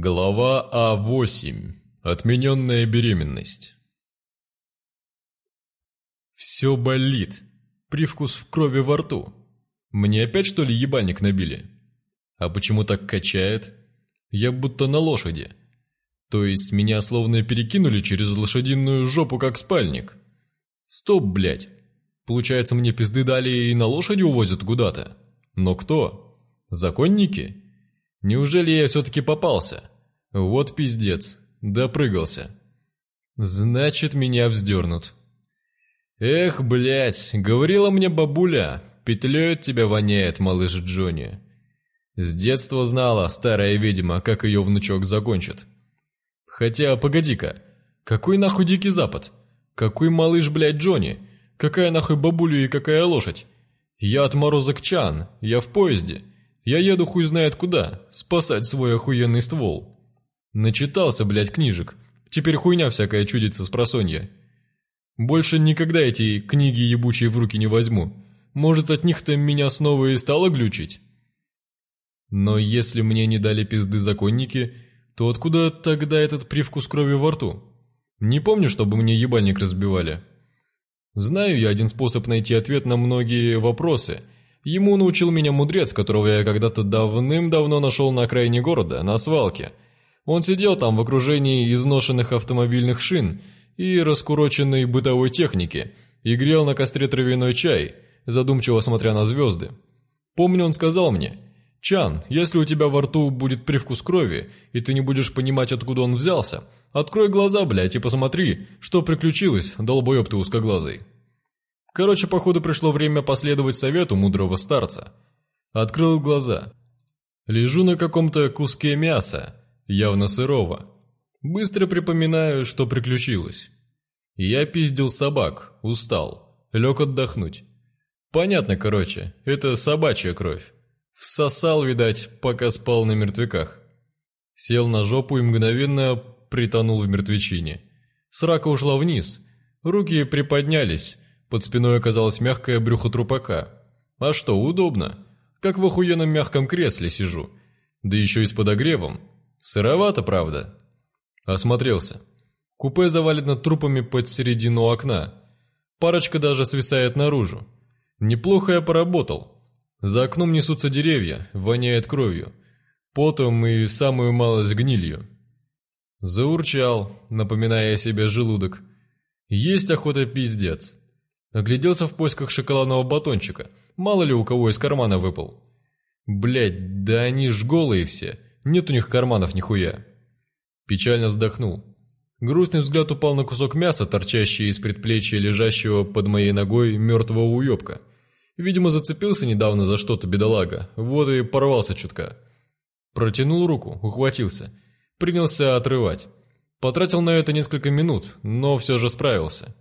Глава А8. Отмененная беременность. Все болит. Привкус в крови во рту. Мне опять что ли ебальник набили? А почему так качает? Я будто на лошади. То есть меня словно перекинули через лошадиную жопу как спальник. Стоп, блять! Получается, мне пизды дали и на лошади увозят куда-то. Но кто? Законники? Неужели я все-таки попался? Вот пиздец, допрыгался. Значит, меня вздернут. Эх, блять, говорила мне бабуля, петлей от тебя воняет, малыш Джонни. С детства знала старая ведьма, как ее внучок закончит. Хотя, погоди-ка, какой нахуй дикий запад? Какой малыш, блядь, Джонни? Какая нахуй бабуля и какая лошадь? Я отморозок Чан, я в поезде. Я еду хуй знает куда, спасать свой охуенный ствол. Начитался, блядь, книжек. Теперь хуйня всякая чудится с просонья. Больше никогда эти книги ебучие в руки не возьму. Может, от них-то меня снова и стало глючить? Но если мне не дали пизды законники, то откуда тогда этот привкус крови во рту? Не помню, чтобы мне ебальник разбивали. Знаю я один способ найти ответ на многие вопросы – Ему научил меня мудрец, которого я когда-то давным-давно нашел на окраине города, на свалке. Он сидел там в окружении изношенных автомобильных шин и раскуроченной бытовой техники и грел на костре травяной чай, задумчиво смотря на звезды. Помню, он сказал мне, «Чан, если у тебя во рту будет привкус крови, и ты не будешь понимать, откуда он взялся, открой глаза, блядь, и посмотри, что приключилось, долбоеб ты узкоглазый». Короче, походу пришло время последовать совету мудрого старца. Открыл глаза. Лежу на каком-то куске мяса, явно сырого. Быстро припоминаю, что приключилось. Я пиздил собак, устал, лег отдохнуть. Понятно, короче, это собачья кровь. Всосал, видать, пока спал на мертвяках. Сел на жопу и мгновенно притонул в мертвечине. Срака ушла вниз, руки приподнялись, под спиной оказалась мягкое брюхо трупака. А что, удобно. Как в охуенном мягком кресле сижу. Да еще и с подогревом. Сыровато, правда. Осмотрелся. Купе завалено трупами под середину окна. Парочка даже свисает наружу. Неплохо я поработал. За окном несутся деревья, воняет кровью. Потом и самую малость гнилью. Заурчал, напоминая себе желудок. Есть охота пиздец. Огляделся в поисках шоколадного батончика. Мало ли у кого из кармана выпал. Блять, да они ж голые все. Нет у них карманов нихуя. Печально вздохнул. Грустный взгляд упал на кусок мяса, торчащий из предплечья лежащего под моей ногой мертвого уебка. Видимо, зацепился недавно за что-то бедолага, вот и порвался чутка. Протянул руку, ухватился. Принялся отрывать. Потратил на это несколько минут, но все же справился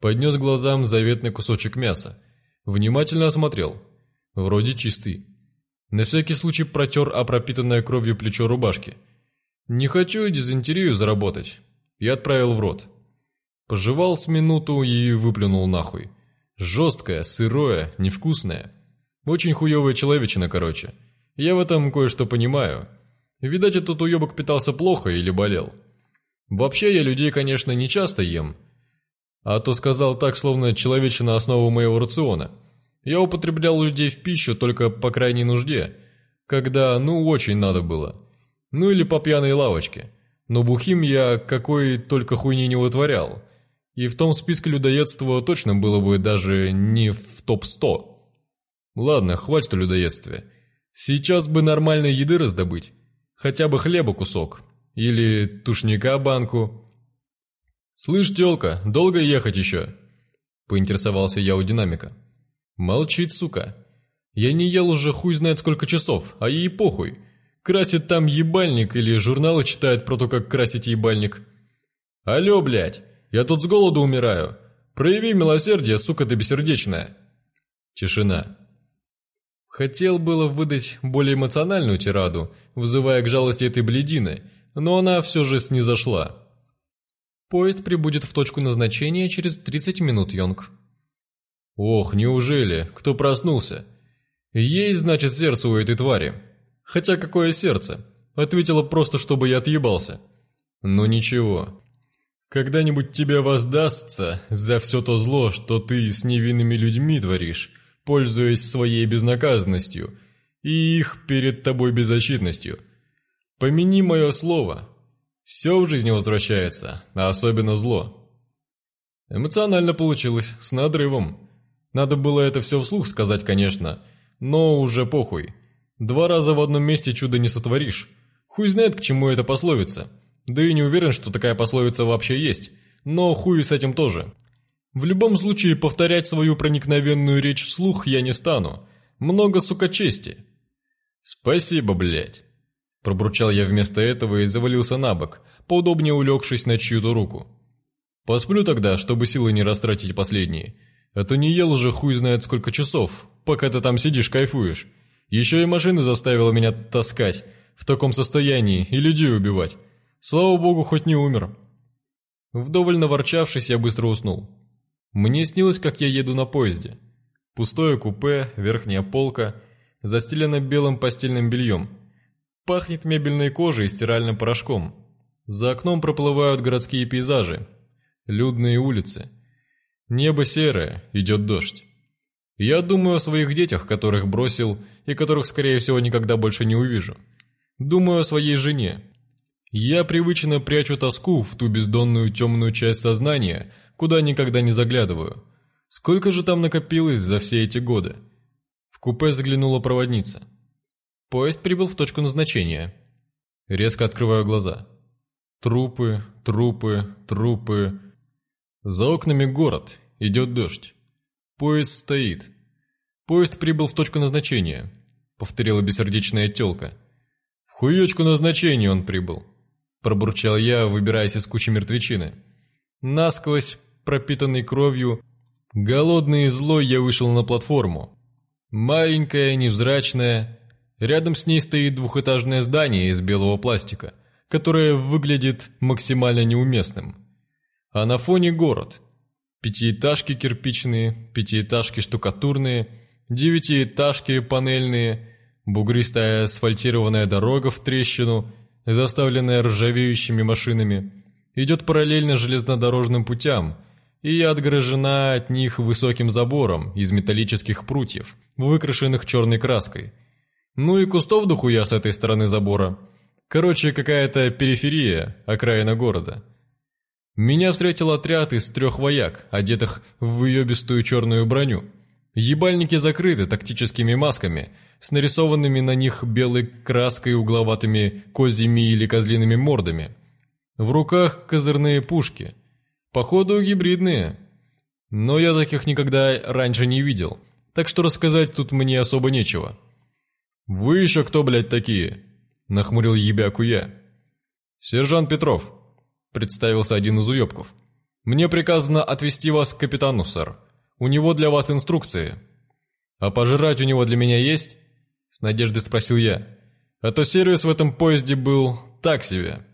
поднес глазам заветный кусочек мяса. Внимательно осмотрел. Вроде чистый. На всякий случай протер о пропитанное кровью плечо рубашки. Не хочу дизентерию заработать. И отправил в рот. Пожевал с минуту и выплюнул нахуй. Жесткое, сырое, невкусное. Очень хуевая человечина, короче. Я в этом кое-что понимаю. Видать, этот уебок питался плохо или болел. Вообще, я людей, конечно, не часто ем, а то сказал так, словно человечина основа моего рациона. Я употреблял людей в пищу только по крайней нужде, когда ну очень надо было. Ну или по пьяной лавочке. Но бухим я какой только хуйни не вытворял. И в том списке людоедства точно было бы даже не в топ-100. Ладно, хватит о людоедстве. Сейчас бы нормальной еды раздобыть. Хотя бы хлеба кусок. Или тушника банку. «Слышь, тёлка, долго ехать ещё? Поинтересовался я у динамика. «Молчит, сука. Я не ел уже хуй знает сколько часов, а ей похуй. Красит там ебальник или журналы читает про то, как красить ебальник. Алё, блядь, я тут с голоду умираю. Прояви милосердие, сука ты бессердечная». Тишина. Хотел было выдать более эмоциональную тираду, вызывая к жалости этой бледины, но она все же снизошла. Поезд прибудет в точку назначения через 30 минут, Йонг. Ох, неужели? Кто проснулся? Ей, значит, сердце у этой твари. Хотя какое сердце? Ответила просто, чтобы я отъебался. Ну ничего. Когда-нибудь тебе воздастся за все то зло, что ты с невинными людьми творишь, пользуясь своей безнаказанностью и их перед тобой беззащитностью. Помяни мое слово, все в жизни возвращается, а особенно зло. Эмоционально получилось, с надрывом. Надо было это все вслух сказать, конечно, но уже похуй. Два раза в одном месте чудо не сотворишь. Хуй знает, к чему эта пословица. Да и не уверен, что такая пословица вообще есть, но хуй с этим тоже. В любом случае, повторять свою проникновенную речь вслух я не стану. Много, сука, чести. Спасибо, блять. Пробурчал я вместо этого и завалился на бок, поудобнее улегшись на чью-то руку. Посплю тогда, чтобы силы не растратить последние. А то не ел же хуй знает сколько часов, пока ты там сидишь кайфуешь. Еще и машина заставила меня таскать в таком состоянии и людей убивать. Слава богу, хоть не умер. Вдоволь наворчавшись, я быстро уснул. Мне снилось, как я еду на поезде. Пустое купе, верхняя полка, застелена белым постельным бельем – Пахнет мебельной кожей и стиральным порошком. За окном проплывают городские пейзажи, людные улицы. Небо серое, идет дождь. Я думаю о своих детях, которых бросил и которых, скорее всего, никогда больше не увижу. Думаю о своей жене. Я привычно прячу тоску в ту бездонную темную часть сознания, куда никогда не заглядываю. Сколько же там накопилось за все эти годы? В купе заглянула проводница. Поезд прибыл в точку назначения. Резко открываю глаза. Трупы, трупы, трупы. За окнами город. Идет дождь. Поезд стоит. Поезд прибыл в точку назначения. Повторила бессердечная телка. В хуёчку назначения он прибыл. Пробурчал я, выбираясь из кучи мертвечины. Насквозь, пропитанный кровью, голодный и злой я вышел на платформу. Маленькая, невзрачная, Рядом с ней стоит двухэтажное здание из белого пластика, которое выглядит максимально неуместным. А на фоне город. Пятиэтажки кирпичные, пятиэтажки штукатурные, девятиэтажки панельные, бугристая асфальтированная дорога в трещину, заставленная ржавеющими машинами, идет параллельно железнодорожным путям – и отгорожена от них высоким забором из металлических прутьев, выкрашенных черной краской – ну и кустов дохуя с этой стороны забора. Короче, какая-то периферия, окраина города. Меня встретил отряд из трех вояк, одетых в выебистую черную броню. Ебальники закрыты тактическими масками, с нарисованными на них белой краской угловатыми козьими или козлиными мордами. В руках козырные пушки. Походу, гибридные. Но я таких никогда раньше не видел, так что рассказать тут мне особо нечего. «Вы еще кто, блядь, такие?» — нахмурил ебяку я. «Сержант Петров», — представился один из уебков. «Мне приказано отвезти вас к капитану, сэр. У него для вас инструкции». «А пожрать у него для меня есть?» — с надеждой спросил я. «А то сервис в этом поезде был так себе».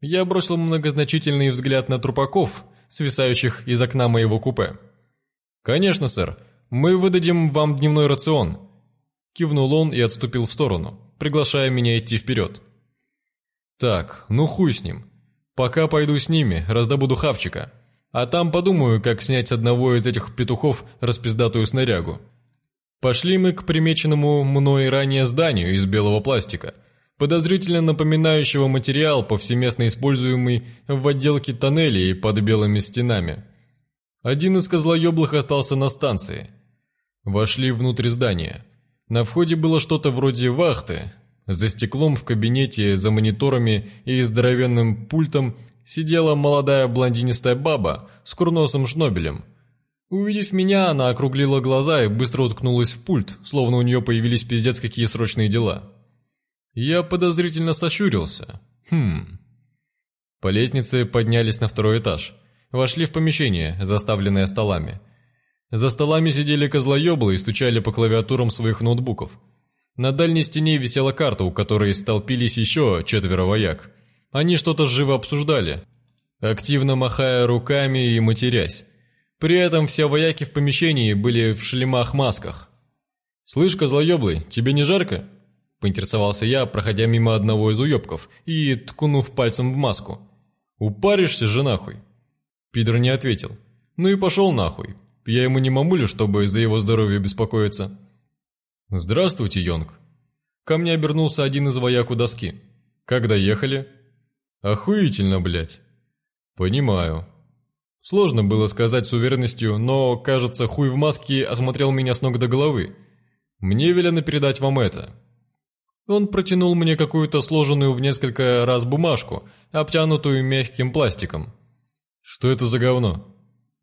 Я бросил многозначительный взгляд на трупаков, свисающих из окна моего купе. «Конечно, сэр. Мы выдадим вам дневной рацион, Кивнул он и отступил в сторону, приглашая меня идти вперед. «Так, ну хуй с ним. Пока пойду с ними, раздобуду хавчика. А там подумаю, как снять с одного из этих петухов распиздатую снарягу». Пошли мы к примеченному мной ранее зданию из белого пластика, подозрительно напоминающего материал, повсеместно используемый в отделке тоннелей под белыми стенами. Один из козлоеблых остался на станции. Вошли внутрь здания. На входе было что-то вроде вахты. За стеклом в кабинете, за мониторами и здоровенным пультом сидела молодая блондинистая баба с курносым шнобелем. Увидев меня, она округлила глаза и быстро уткнулась в пульт, словно у нее появились пиздец какие срочные дела. Я подозрительно сощурился. Хм. По лестнице поднялись на второй этаж. Вошли в помещение, заставленное столами. За столами сидели козлоеблы и стучали по клавиатурам своих ноутбуков. На дальней стене висела карта, у которой столпились еще четверо вояк. Они что-то живо обсуждали, активно махая руками и матерясь. При этом все вояки в помещении были в шлемах-масках. «Слышь, козлоеблый, тебе не жарко?» – поинтересовался я, проходя мимо одного из уёбков и ткнув пальцем в маску. «Упаришься же нахуй!» Пидор не ответил. «Ну и пошел нахуй!» Я ему не мамуля, чтобы из-за его здоровья беспокоиться». «Здравствуйте, Йонг». Ко мне обернулся один из вояк у доски. «Когда ехали?» «Охуительно, блядь». «Понимаю». Сложно было сказать с уверенностью, но, кажется, хуй в маске осмотрел меня с ног до головы. «Мне велено передать вам это». Он протянул мне какую-то сложенную в несколько раз бумажку, обтянутую мягким пластиком. «Что это за говно?»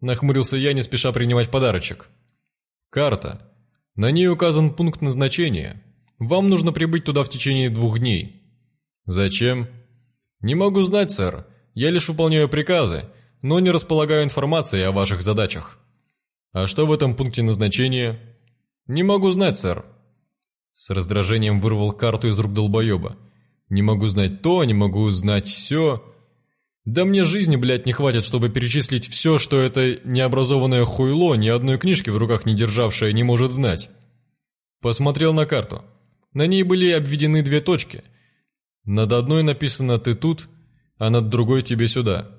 Нахмурился я, не спеша принимать подарочек. «Карта. На ней указан пункт назначения. Вам нужно прибыть туда в течение двух дней». «Зачем?» «Не могу знать, сэр. Я лишь выполняю приказы, но не располагаю информацией о ваших задачах». «А что в этом пункте назначения?» «Не могу знать, сэр». С раздражением вырвал карту из рук долбоеба. «Не могу знать то, не могу знать все. Да мне жизни, блядь, не хватит, чтобы перечислить все, что это необразованное хуйло, ни одной книжки в руках не державшее, не может знать. Посмотрел на карту. На ней были обведены две точки. Над одной написано «ты тут», а над другой «тебе сюда».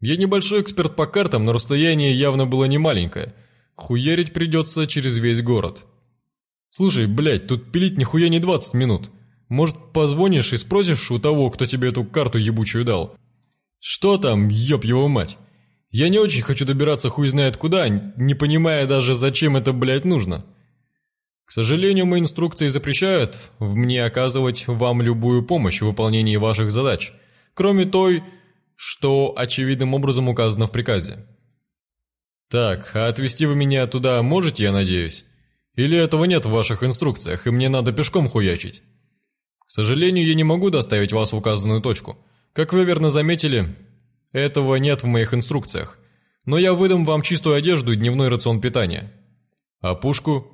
Я небольшой эксперт по картам, но расстояние явно было не маленькое. Хуярить придется через весь город. Слушай, блядь, тут пилить нихуя не 20 минут. Может, позвонишь и спросишь у того, кто тебе эту карту ебучую дал? «Что там, ёб его мать? Я не очень хочу добираться хуй знает куда, не понимая даже, зачем это, блядь, нужно. К сожалению, мои инструкции запрещают в мне оказывать вам любую помощь в выполнении ваших задач, кроме той, что очевидным образом указано в приказе. Так, а отвезти вы меня туда можете, я надеюсь? Или этого нет в ваших инструкциях, и мне надо пешком хуячить? К сожалению, я не могу доставить вас в указанную точку». Как вы верно заметили, этого нет в моих инструкциях. Но я выдам вам чистую одежду и дневной рацион питания. А пушку?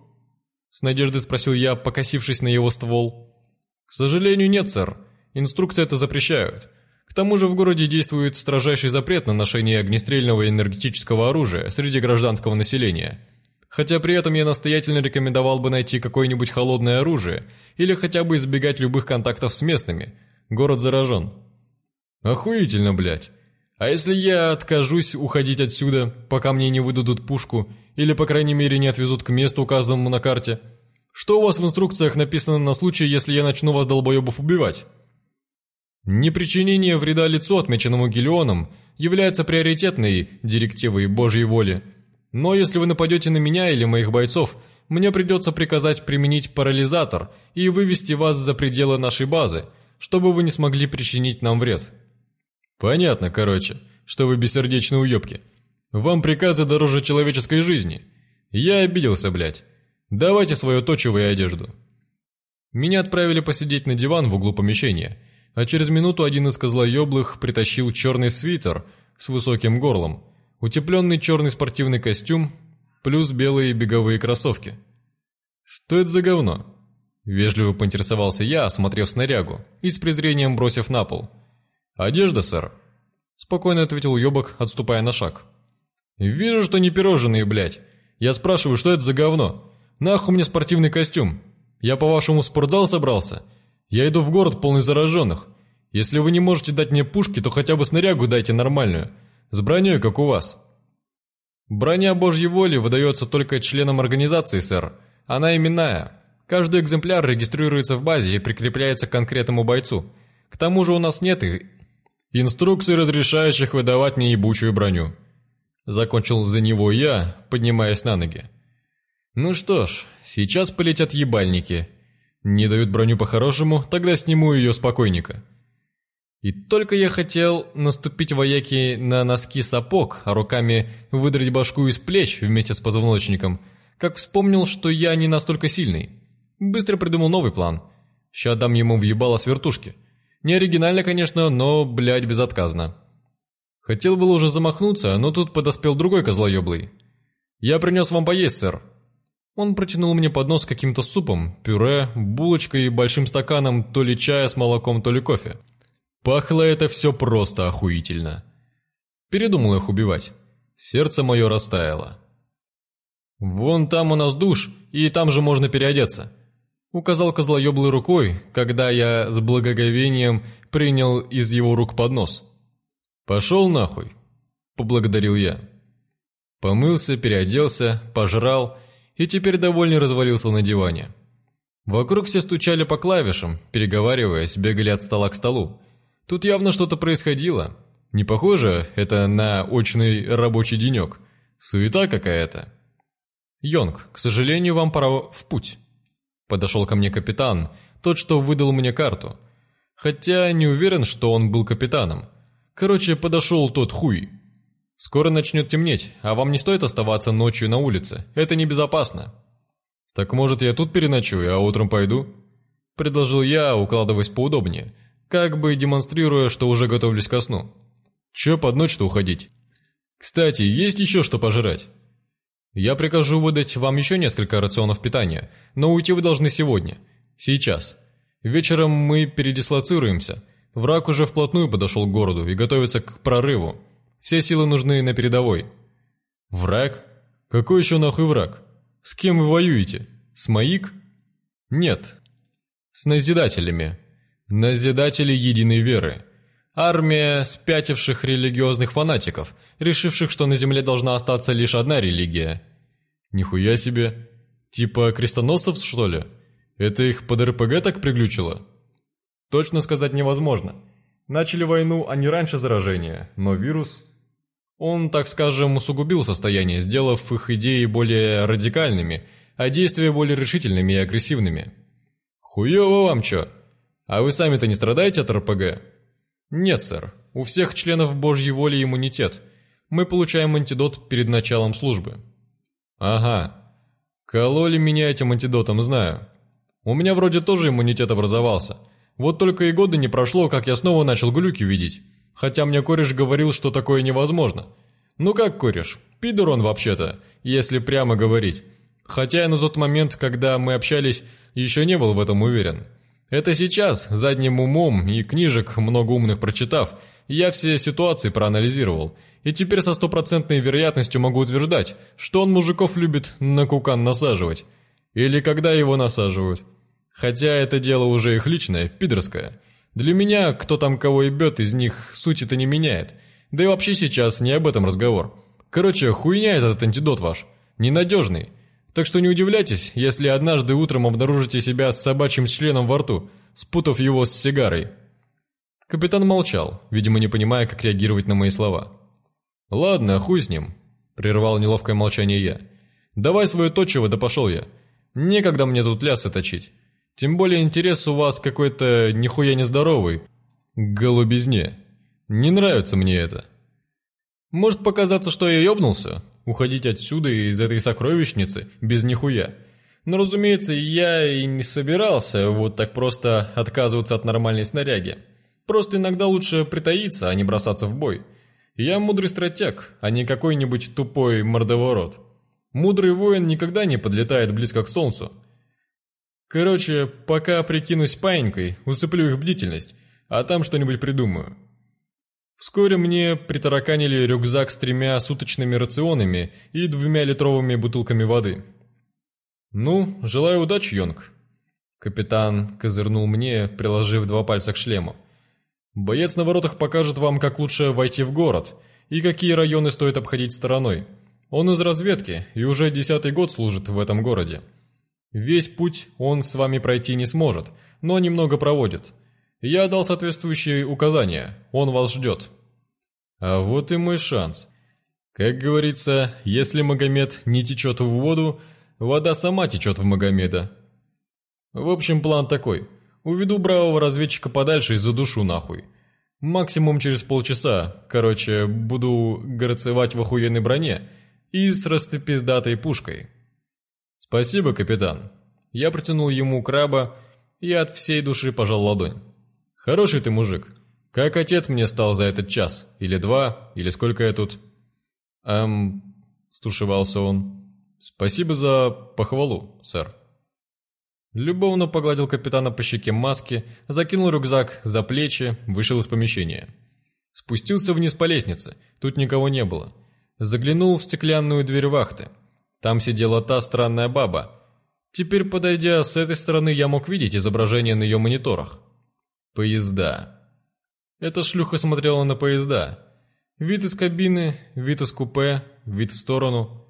С надеждой спросил я, покосившись на его ствол. К сожалению, нет, сэр. Инструкции это запрещают. К тому же в городе действует строжайший запрет на ношение огнестрельного и энергетического оружия среди гражданского населения. Хотя при этом я настоятельно рекомендовал бы найти какое-нибудь холодное оружие или хотя бы избегать любых контактов с местными. Город заражен. Охуительно, блядь. А если я откажусь уходить отсюда, пока мне не выдадут пушку, или, по крайней мере, не отвезут к месту, указанному на карте? Что у вас в инструкциях написано на случай, если я начну вас, долбоебов, убивать? Непричинение вреда лицу, отмеченному Гелионом, является приоритетной директивой Божьей воли. Но если вы нападете на меня или моих бойцов, мне придется приказать применить парализатор и вывести вас за пределы нашей базы, чтобы вы не смогли причинить нам вред». Понятно, короче, что вы бессердечные уёбки. Вам приказы дороже человеческой жизни. Я обиделся, блядь. Давайте свою точевую одежду. Меня отправили посидеть на диван в углу помещения, а через минуту один из козлоеблых притащил черный свитер с высоким горлом, утепленный черный спортивный костюм плюс белые беговые кроссовки. «Что это за говно?» Вежливо поинтересовался я, осмотрев снарягу и с презрением бросив на пол. «Одежда, сэр», — спокойно ответил Ёбок, отступая на шаг. «Вижу, что не пирожные, блядь. Я спрашиваю, что это за говно? Нахуй мне спортивный костюм? Я, по-вашему, в спортзал собрался? Я иду в город полный зараженных. Если вы не можете дать мне пушки, то хотя бы снарягу дайте нормальную, с броней, как у вас». «Броня Божьей воли выдается только членам организации, сэр. Она именная. Каждый экземпляр регистрируется в базе и прикрепляется к конкретному бойцу. К тому же у нас нет их Инструкции, разрешающих выдавать мне ебучую броню. Закончил за него я, поднимаясь на ноги. Ну что ж, сейчас полетят ебальники. Не дают броню по-хорошему, тогда сниму ее спокойненько. И только я хотел наступить вояки на носки сапог, а руками выдрать башку из плеч вместе с позвоночником, как вспомнил, что я не настолько сильный. Быстро придумал новый план. Ща дам ему въебало с вертушки. Не оригинально, конечно, но, блядь, безотказно. Хотел было уже замахнуться, но тут подоспел другой козлоеблый. «Я принес вам поесть, сэр». Он протянул мне поднос с каким-то супом, пюре, булочкой и большим стаканом то ли чая с молоком, то ли кофе. Пахло это все просто охуительно. Передумал их убивать. Сердце мое растаяло. «Вон там у нас душ, и там же можно переодеться. Указал козлоеблый рукой, когда я с благоговением принял из его рук поднос. «Пошел нахуй!» – поблагодарил я. Помылся, переоделся, пожрал и теперь довольно развалился на диване. Вокруг все стучали по клавишам, переговариваясь, бегали от стола к столу. Тут явно что-то происходило. Не похоже это на очный рабочий денек. Суета какая-то. Йонг, к сожалению, вам пора в путь. Подошел ко мне капитан, тот, что выдал мне карту. Хотя не уверен, что он был капитаном. Короче, подошел тот хуй. Скоро начнет темнеть, а вам не стоит оставаться ночью на улице. Это небезопасно. Так может я тут переночую, а утром пойду? Предложил я, укладываясь поудобнее, как бы демонстрируя, что уже готовлюсь ко сну. Че под ночь-то уходить? Кстати, есть еще что пожрать. Я прикажу выдать вам еще несколько рационов питания, но уйти вы должны сегодня, сейчас. Вечером мы передислоцируемся. Враг уже вплотную подошел к городу и готовится к прорыву. Все силы нужны на передовой». «Враг? Какой еще нахуй враг? С кем вы воюете? С Маик?» «Нет. С Назидателями. Назидатели единой веры. Армия спятивших религиозных фанатиков, решивших, что на Земле должна остаться лишь одна религия. Нихуя себе. Типа крестоносцев, что ли? Это их под РПГ так приглючило? Точно сказать невозможно. Начали войну а они раньше заражения, но вирус... Он, так скажем, усугубил состояние, сделав их идеи более радикальными, а действия более решительными и агрессивными. Хуёво вам чё? А вы сами-то не страдаете от РПГ? Нет, сэр. У всех членов Божьей воли иммунитет. Мы получаем антидот перед началом службы. Ага. Кололи меня этим антидотом, знаю. У меня вроде тоже иммунитет образовался. Вот только и года не прошло, как я снова начал глюки видеть. Хотя мне кореш говорил, что такое невозможно. Ну как кореш? Пидор он вообще-то, если прямо говорить. Хотя я на тот момент, когда мы общались, еще не был в этом уверен. Это сейчас, задним умом и книжек много умных прочитав, я все ситуации проанализировал, и теперь со стопроцентной вероятностью могу утверждать, что он мужиков любит на кукан насаживать. Или когда его насаживают. Хотя это дело уже их личное, пидорское. Для меня, кто там кого ебет, из них суть это не меняет. Да и вообще сейчас не об этом разговор. Короче, хуйня этот антидот ваш. Ненадежный. Так что не удивляйтесь, если однажды утром обнаружите себя с собачьим членом во рту, спутав его с сигарой». Капитан молчал, видимо, не понимая, как реагировать на мои слова. «Ладно, хуй с ним», — прервал неловкое молчание я. «Давай свое точево, да пошел я. Некогда мне тут лясы точить. Тем более интерес у вас какой-то нихуя нездоровый. Голубизне. Не нравится мне это. Может показаться, что я ёбнулся, Уходить отсюда и из этой сокровищницы без нихуя. Но, разумеется, я и не собирался вот так просто отказываться от нормальной снаряги. Просто иногда лучше притаиться, а не бросаться в бой. Я мудрый стратег, а не какой-нибудь тупой мордоворот. Мудрый воин никогда не подлетает близко к солнцу. Короче, пока прикинусь паинькой, усыплю их бдительность, а там что-нибудь придумаю. Вскоре мне притараканили рюкзак с тремя суточными рационами и двумя литровыми бутылками воды. «Ну, желаю удачи, Йонг!» Капитан козырнул мне, приложив два пальца к шлему. «Боец на воротах покажет вам, как лучше войти в город и какие районы стоит обходить стороной. Он из разведки и уже десятый год служит в этом городе. Весь путь он с вами пройти не сможет, но немного проводит». Я дал соответствующие указания. Он вас ждет. А вот и мой шанс. Как говорится, если Магомед не течет в воду, вода сама течет в Магомеда. В общем, план такой. Уведу бравого разведчика подальше и задушу нахуй. Максимум через полчаса, короче, буду горцевать в охуенной броне и с растопиздатой пушкой. Спасибо, капитан. Я протянул ему краба и от всей души пожал ладонь. Хороший ты мужик. Как отец мне стал за этот час? Или два? Или сколько я тут?» «Эм...» — стушевался он. «Спасибо за похвалу, сэр». Любовно погладил капитана по щеке маски, закинул рюкзак за плечи, вышел из помещения. Спустился вниз по лестнице, тут никого не было. Заглянул в стеклянную дверь вахты. Там сидела та странная баба. Теперь, подойдя с этой стороны, я мог видеть изображение на ее мониторах. Поезда. Эта шлюха смотрела на поезда. Вид из кабины, вид из купе, вид в сторону.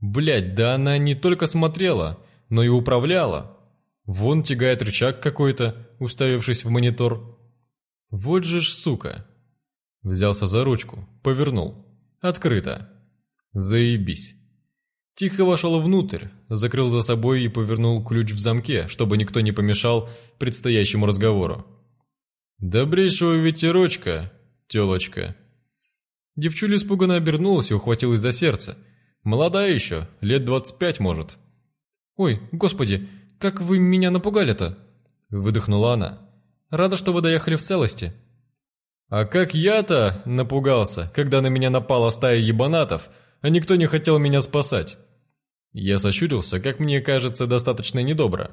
Блять, да она не только смотрела, но и управляла. Вон тягает рычаг какой-то, уставившись в монитор. Вот же ж сука. Взялся за ручку, повернул. Открыто. Заебись. Тихо вошел внутрь, закрыл за собой и повернул ключ в замке, чтобы никто не помешал предстоящему разговору. «Добрейшего ветерочка, телочка!» Девчуля испуганно обернулась и ухватилась за сердце. «Молодая еще, лет двадцать пять, может». «Ой, господи, как вы меня напугали-то!» Выдохнула она. «Рада, что вы доехали в целости». «А как я-то напугался, когда на меня напала стая ебанатов, а никто не хотел меня спасать!» Я сощурился, как мне кажется, достаточно недобро.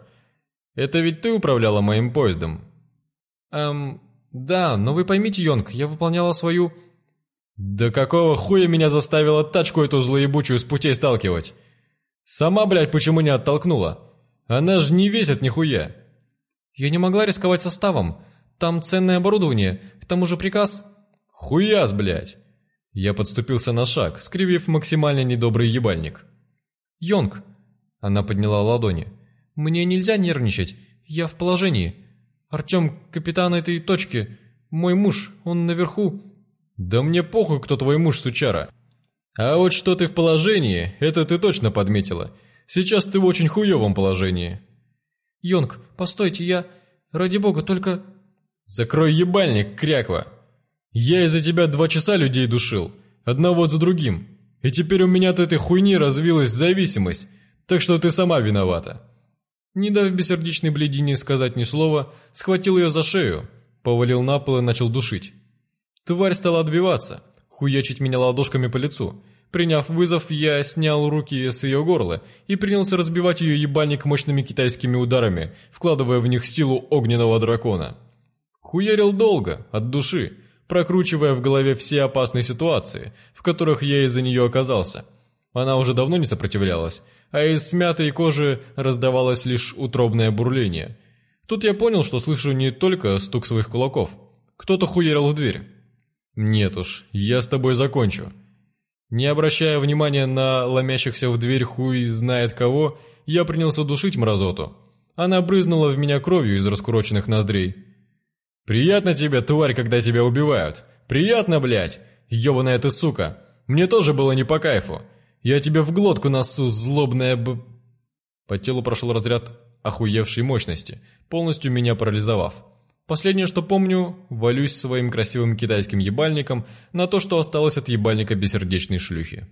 «Это ведь ты управляла моим поездом, Эм, да, но вы поймите, Йонг, я выполняла свою... Да какого хуя меня заставила тачку эту злоебучую с путей сталкивать? Сама, блядь, почему не оттолкнула? Она же не весит нихуя. Я не могла рисковать составом. Там ценное оборудование, к тому же приказ... Хуяс, блядь. Я подступился на шаг, скривив максимально недобрый ебальник. «Йонг!» Она подняла ладони. «Мне нельзя нервничать. Я в положении. Артем, капитан этой точки, мой муж, он наверху». «Да мне похуй, кто твой муж, сучара. А вот что ты в положении, это ты точно подметила. Сейчас ты в очень хуевом положении». «Йонг, постойте, я... Ради бога, только...» «Закрой ебальник, кряква! Я из-за тебя два часа людей душил, одного за другим, и теперь у меня от этой хуйни развилась зависимость, так что ты сама виновата». Не дав бессердечной бледине сказать ни слова, схватил ее за шею, повалил на пол и начал душить. Тварь стала отбиваться, хуячить меня ладошками по лицу. Приняв вызов, я снял руки с ее горла и принялся разбивать ее ебальник мощными китайскими ударами, вкладывая в них силу огненного дракона. Хуярил долго, от души, прокручивая в голове все опасные ситуации, в которых я из-за нее оказался – она уже давно не сопротивлялась, а из смятой кожи раздавалось лишь утробное бурление. Тут я понял, что слышу не только стук своих кулаков. Кто-то хуерил в дверь. «Нет уж, я с тобой закончу». Не обращая внимания на ломящихся в дверь хуй знает кого, я принялся душить мразоту. Она брызнула в меня кровью из раскуроченных ноздрей. «Приятно тебе, тварь, когда тебя убивают! Приятно, блядь! Ёбаная ты сука! Мне тоже было не по кайфу!» Я тебе в глотку носу, злобная б...» По телу прошел разряд охуевшей мощности, полностью меня парализовав. Последнее, что помню, валюсь своим красивым китайским ебальником на то, что осталось от ебальника бессердечной шлюхи.